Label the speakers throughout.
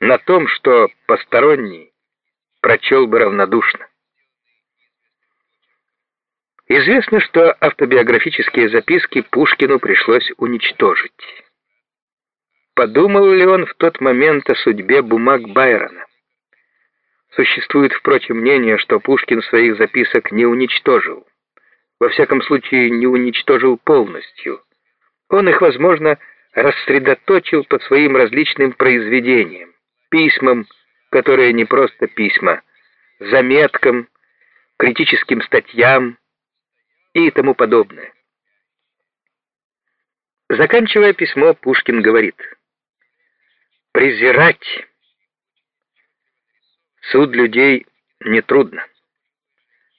Speaker 1: на том, что посторонний прочел бы равнодушно. Известно, что автобиографические записки Пушкину пришлось уничтожить. Подумал ли он в тот момент о судьбе бумаг Байрона? Существует, впрочем, мнение, что Пушкин своих записок не уничтожил. Во всяком случае, не уничтожил полностью. Он их, возможно, рассредоточил по своим различным произведениям, письмам, которые не просто письма, заметкам, критическим статьям и тому подобное. Заканчивая письмо, Пушкин говорит – Презирать суд людей нетрудно.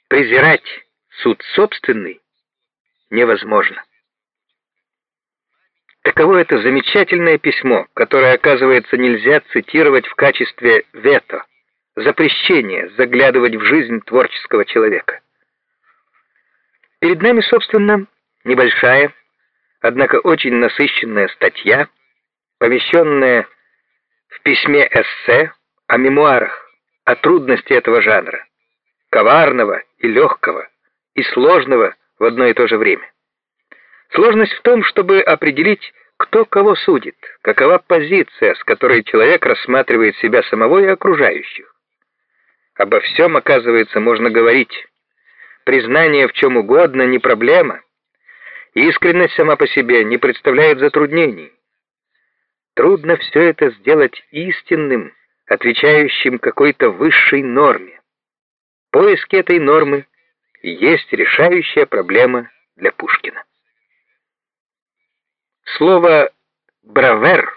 Speaker 1: Презирать суд собственный невозможно. Таково это замечательное письмо, которое, оказывается, нельзя цитировать в качестве вето, запрещения заглядывать в жизнь творческого человека. Перед нами, собственно, небольшая, однако очень насыщенная статья, помещенная в письме эссе о мемуарах, о трудности этого жанра, коварного и легкого, и сложного в одно и то же время. Сложность в том, чтобы определить, кто кого судит, какова позиция, с которой человек рассматривает себя самого и окружающих. Обо всем, оказывается, можно говорить. Признание в чем угодно не проблема. Искренность сама по себе не представляет затруднений. Трудно все это сделать истинным, отвечающим какой-то высшей норме. Поиски этой нормы есть решающая проблема для Пушкина. Слово «бравер»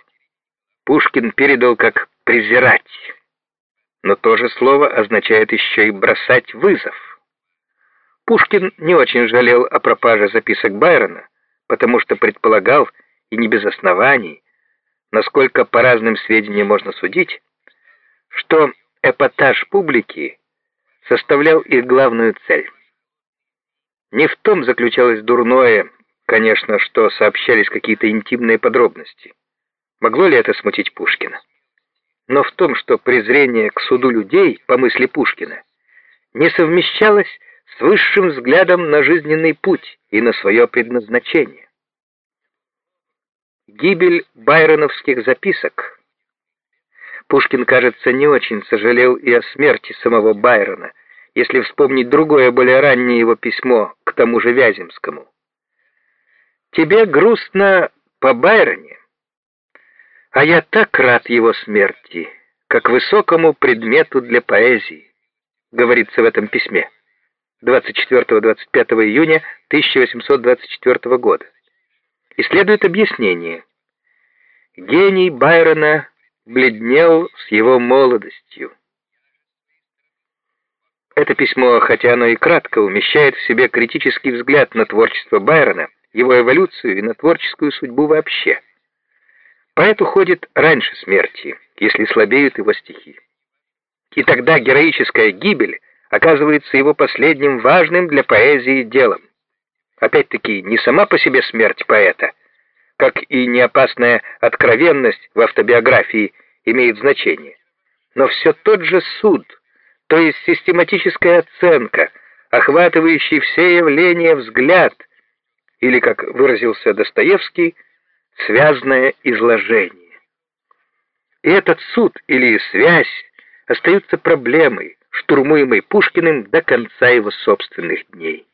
Speaker 1: Пушкин передал как «презирать», но то же слово означает еще и «бросать вызов». Пушкин не очень жалел о пропаже записок Байрона, потому что предполагал, и не без оснований, насколько по разным сведениям можно судить, что эпатаж публики составлял их главную цель. Не в том заключалось дурное, конечно, что сообщались какие-то интимные подробности. Могло ли это смутить Пушкина? Но в том, что презрение к суду людей, по мысли Пушкина, не совмещалось с высшим взглядом на жизненный путь и на свое предназначение. Гибель байроновских записок. Пушкин, кажется, не очень сожалел и о смерти самого Байрона, если вспомнить другое, более раннее его письмо к тому же Вяземскому. «Тебе грустно по Байроне, а я так рад его смерти, как высокому предмету для поэзии», говорится в этом письме 24-25 июня 1824 года. И следует объяснение. Гений Байрона бледнел с его молодостью. Это письмо, хотя оно и кратко, умещает в себе критический взгляд на творчество Байрона, его эволюцию и на творческую судьбу вообще. Поэт уходит раньше смерти, если слабеют его стихи. И тогда героическая гибель оказывается его последним важным для поэзии делом. Опять-таки, не сама по себе смерть поэта, как и неопасная откровенность в автобиографии имеет значение, но все тот же суд, то есть систематическая оценка, охватывающий все явления взгляд, или, как выразился Достоевский, связное изложение. И этот суд или связь остаются проблемой, штурмуемой Пушкиным до конца его собственных дней.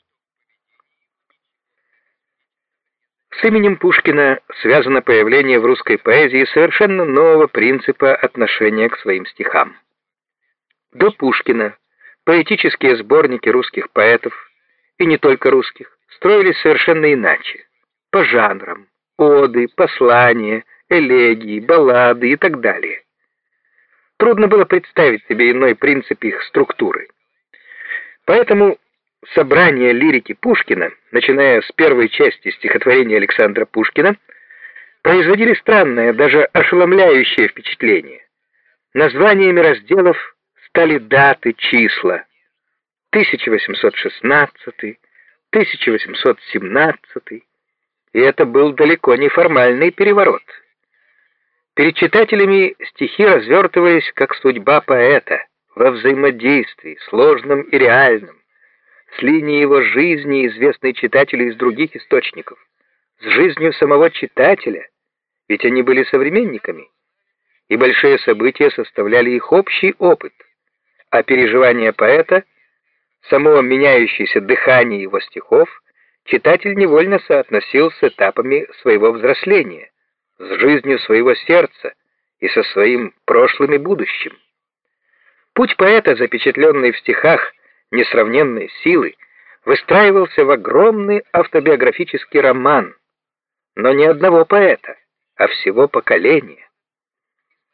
Speaker 1: С именем Пушкина связано появление в русской поэзии совершенно нового принципа отношения к своим стихам. До Пушкина поэтические сборники русских поэтов, и не только русских, строились совершенно иначе, по жанрам, оды, послания, элегии, баллады и так далее. Трудно было представить себе иной принцип их структуры. Поэтому собрания лирики Пушкина, начиная с первой части стихотворения Александра Пушкина, производили странное, даже ошеломляющее впечатление. Названиями разделов стали даты, числа. 1816, 1817, и это был далеко не формальный переворот. Перед читателями стихи развертывались как судьба поэта, во взаимодействии, сложном и реальном, с линией его жизни, известной читателю из других источников, с жизнью самого читателя, ведь они были современниками, и большие события составляли их общий опыт, а переживания поэта, само меняющееся дыхание его стихов, читатель невольно соотносил с этапами своего взросления, с жизнью своего сердца и со своим прошлым и будущим. Путь поэта, запечатленный в стихах несравненной силы, выстраивался в огромный автобиографический роман, но не одного поэта, а всего поколения.